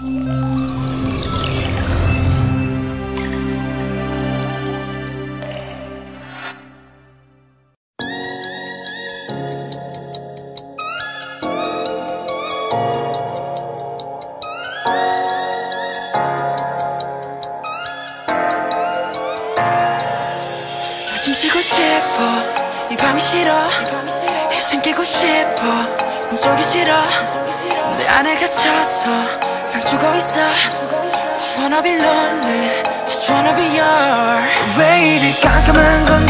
숨 쉬고 싶어. 이 밤이 싫어. 이젠 깨고 싶어. 꿈속이 싫어. 내 안에 갇혀서 난 죽어 있어 Just wanna be lonely Just wanna be your 왜 이리 깜깜한 건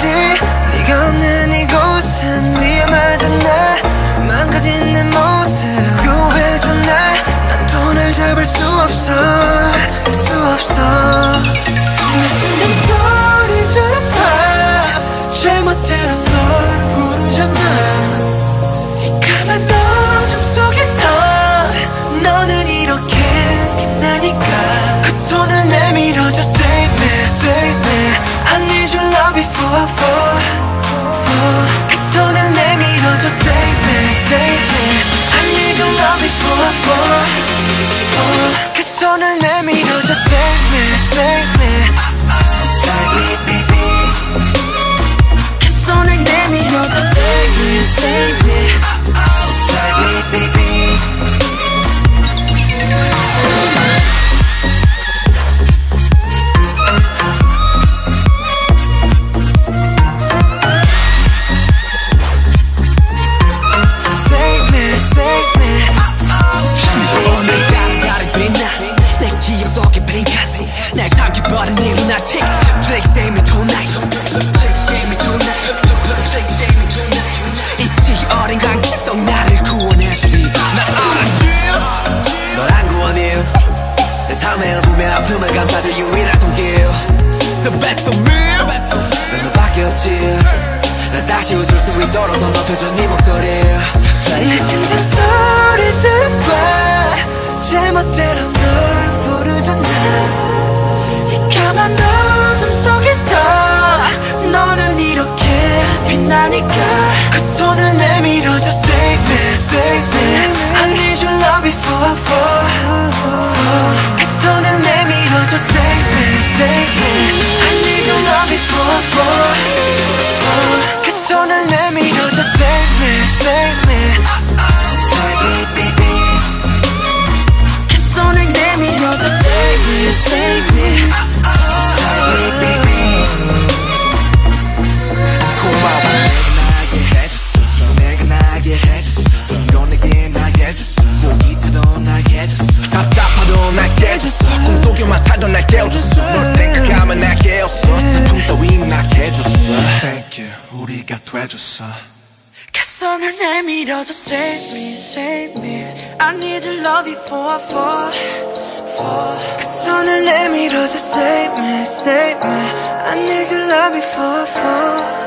say 걸어 더 높여져 네 목소리. 떨리는 그 소리 들봐. 제멋대로 널 부르잖아. 이 까만 어둠 속에서 너는 이렇게 빛나니까 그 손을 내밀어줘. Save me, save me. 해줬어. 개선을 내밀어줘 Save me, save me. I need your love before I fall, fall. 개선을 내밀어줘 Save me, save me. I need your love before I fall.